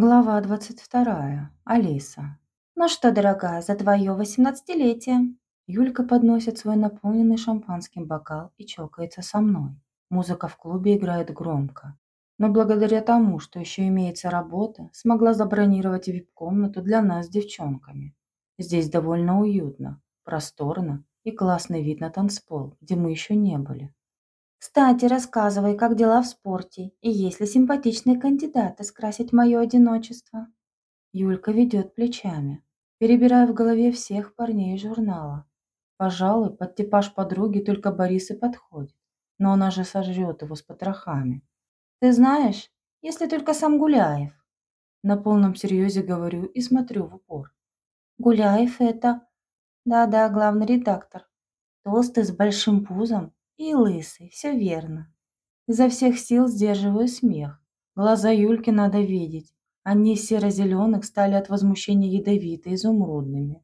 Глава 22. Алиса. «Ну что, дорогая, за твое восемнадцатилетие!» Юлька подносит свой наполненный шампанским бокал и чокается со мной. Музыка в клубе играет громко. Но благодаря тому, что еще имеется работа, смогла забронировать вип-комнату для нас с девчонками. Здесь довольно уютно, просторно и классный вид на танцпол, где мы еще не были. Кстати, рассказывай, как дела в спорте, и есть ли симпатичные кандидаты скрасить мое одиночество. Юлька ведет плечами, перебирая в голове всех парней журнала. Пожалуй, под типаж подруги только Борис и подходит, но она же сожрет его с потрохами. Ты знаешь, если только сам Гуляев. На полном серьезе говорю и смотрю в упор. Гуляев это... Да-да, главный редактор. Толстый с большим пузом и лысый, все верно. Изо всех сил сдерживаю смех. Глаза Юльки надо видеть. Они из серо-зеленых стали от возмущения ядовито изумрудными.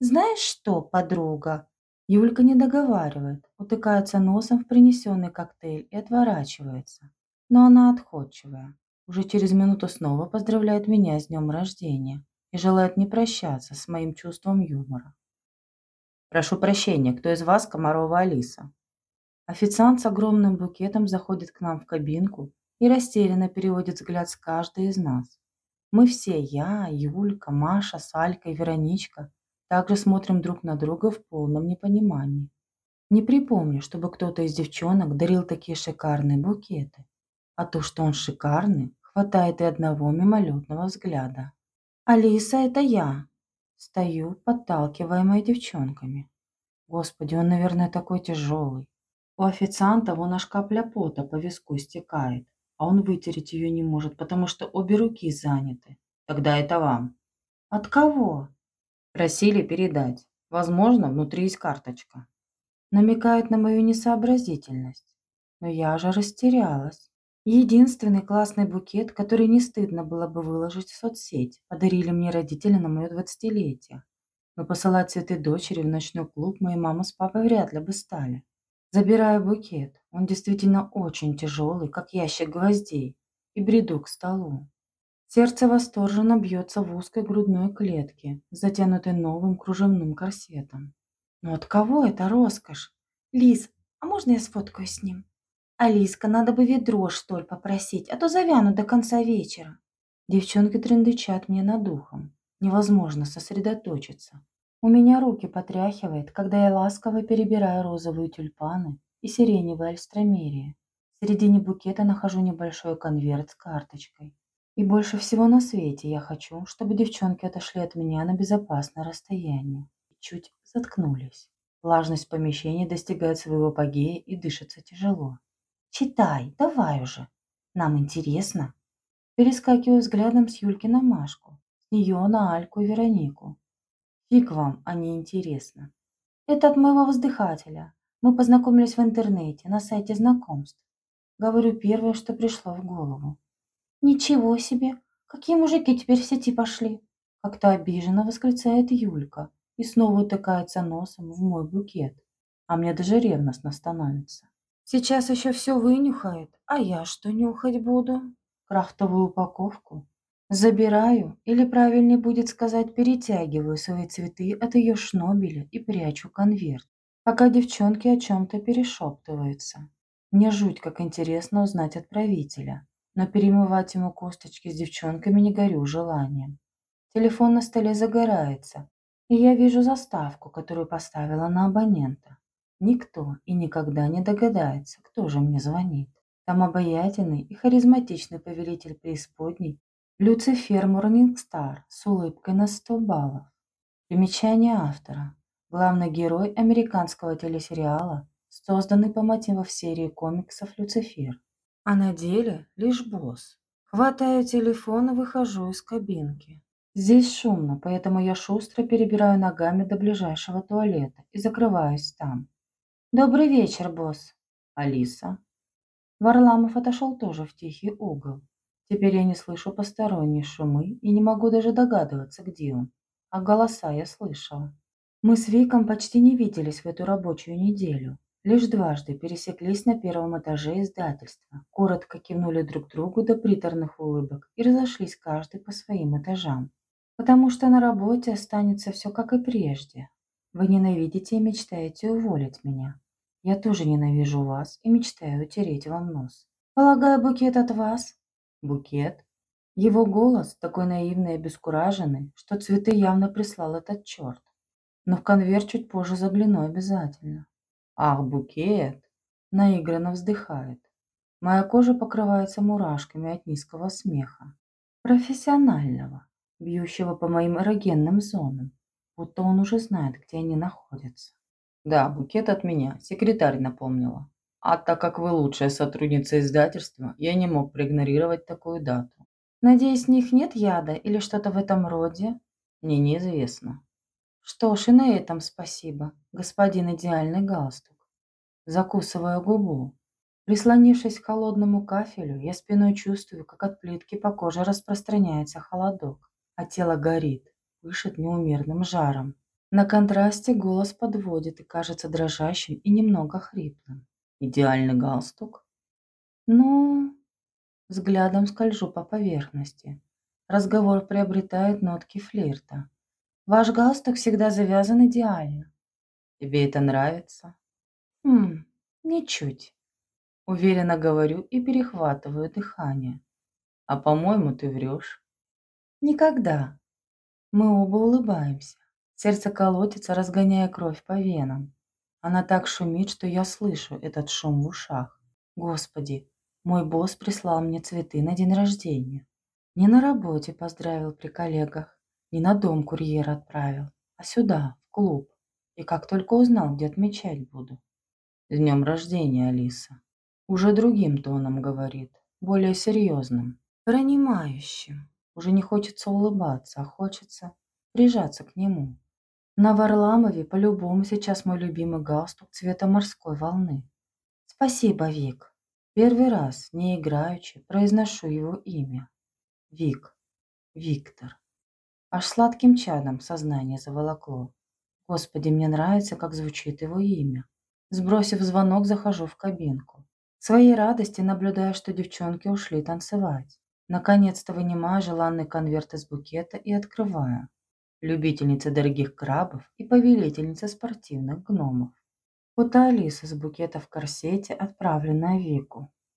«Знаешь что, подруга?» Юлька не договаривает, утыкается носом в принесенный коктейль и отворачивается. Но она отходчивая. Уже через минуту снова поздравляет меня с днем рождения и желает не прощаться с моим чувством юмора. «Прошу прощения, кто из вас Комарова Алиса?» Официант с огромным букетом заходит к нам в кабинку и растерянно переводит взгляд с каждой из нас. Мы все, я, Юлька, Маша, Салька и Вероничка, также смотрим друг на друга в полном непонимании. Не припомню, чтобы кто-то из девчонок дарил такие шикарные букеты. А то, что он шикарный, хватает и одного мимолетного взгляда. «Алиса, это я!» Стою, подталкиваемая девчонками. Господи, он, наверное, такой тяжелый. У официанта вон аж капля пота по виску стекает, а он вытереть ее не может, потому что обе руки заняты. Тогда это вам. От кого? Просили передать. Возможно, внутри есть карточка. Намекает на мою несообразительность. Но я же растерялась. Единственный классный букет, который не стыдно было бы выложить в соцсеть, подарили мне родители на мое двадцатилетие. Но посылать цветы дочери в ночной клуб мои мама с папой вряд ли бы стали. Забираю букет. Он действительно очень тяжелый, как ящик гвоздей, и бреду к столу. Сердце восторженно бьется в узкой грудной клетке, затянутой новым кружевным корсетом. Но от кого это роскошь? Лиз, а можно я сфоткаю с ним? Алиска, надо бы ведро, что ли, попросить, а то завяну до конца вечера. Девчонки трындычат мне над духом. Невозможно сосредоточиться. У меня руки потряхивает, когда я ласково перебираю розовые тюльпаны и сиреневые альстромерии. В середине букета нахожу небольшой конверт с карточкой. И больше всего на свете я хочу, чтобы девчонки отошли от меня на безопасное расстояние и чуть заткнулись. Влажность помещения достигает своего апогея и дышится тяжело. «Читай, давай уже. Нам интересно». Перескакиваю взглядом с Юльки на Машку, с нее на Альку и Веронику. Фиг вам, а не интересно. Это от моего воздыхателя. Мы познакомились в интернете, на сайте знакомств. Говорю первое, что пришло в голову. Ничего себе! Какие мужики теперь в сети пошли? Как-то обиженно восклицает Юлька и снова утыкается носом в мой букет. А мне даже ревностно становится. Сейчас еще все вынюхает, а я что нюхать буду? Крафтовую упаковку? Забираю, или правильнее будет сказать, перетягиваю свои цветы от ее шнобеля и прячу конверт, пока девчонки о чем-то перешептываются. Мне жуть как интересно узнать отправителя, но перемывать ему косточки с девчонками не горю желанием. Телефон на столе загорается, и я вижу заставку, которую поставила на абонента. Никто и никогда не догадается, кто же мне звонит. Там обаятельный и харизматичный повелитель преисподней Люцифер Морнингстар с улыбкой на 100 баллов. Примечание автора. Главный герой американского телесериала, созданный по мотивам серии комиксов «Люцифер». А на деле лишь босс. Хватаю телефон и выхожу из кабинки. Здесь шумно, поэтому я шустро перебираю ногами до ближайшего туалета и закрываюсь там. «Добрый вечер, босс!» «Алиса?» Варламов отошел тоже в тихий угол, Теперь я не слышу посторонние шумы и не могу даже догадываться, где он. А голоса я слышала. Мы с Виком почти не виделись в эту рабочую неделю. Лишь дважды пересеклись на первом этаже издательства, коротко кивнули друг другу до приторных улыбок и разошлись каждый по своим этажам. Потому что на работе останется все как и прежде. Вы ненавидите и мечтаете уволить меня. Я тоже ненавижу вас и мечтаю утереть вам нос. Полагаю, букет от вас? Букет? Его голос такой наивный и обескураженный, что цветы явно прислал этот черт. Но в конверт чуть позже загляну обязательно. Ах, букет! Наигранно вздыхает. Моя кожа покрывается мурашками от низкого смеха. Профессионального, бьющего по моим эрогенным зонам, будто он уже знает, где они находятся. Да, букет от меня, секретарь напомнила. А так как вы лучшая сотрудница издательства, я не мог проигнорировать такую дату. Надеюсь, в них нет яда или что-то в этом роде? Мне неизвестно. Что ж, и на этом спасибо, господин идеальный галстук. Закусываю губу. Прислонившись к холодному кафелю, я спиной чувствую, как от плитки по коже распространяется холодок, а тело горит, пышет неумерным жаром. На контрасте голос подводит и кажется дрожащим и немного хриплым. Идеальный галстук? Ну, взглядом скольжу по поверхности. Разговор приобретает нотки флирта. Ваш галстук всегда завязан идеально. Тебе это нравится? Хм, ничуть. Уверенно говорю и перехватываю дыхание. А по-моему, ты врешь. Никогда. Мы оба улыбаемся. Сердце колотится, разгоняя кровь по венам. Она так шумит, что я слышу этот шум в ушах. Господи, мой босс прислал мне цветы на день рождения. Не на работе поздравил при коллегах, не на дом курьер отправил, а сюда, в клуб. И как только узнал, где отмечать буду. С днем рождения, Алиса. Уже другим тоном говорит, более серьезным, принимающим. Уже не хочется улыбаться, а хочется прижаться к нему. На Варламове по-любому сейчас мой любимый галстук цвета морской волны. Спасибо, Вик. Первый раз, не играючи, произношу его имя. Вик. Виктор. Аж сладким чадом сознание заволокло. Господи, мне нравится, как звучит его имя. Сбросив звонок, захожу в кабинку. К своей радости наблюдаю, что девчонки ушли танцевать. Наконец-то вынимаю желанный конверт из букета и открываю. Любительница дорогих крабов и повелительница спортивных гномов. Фото Алисы с букета в корсете, отправленная Вику.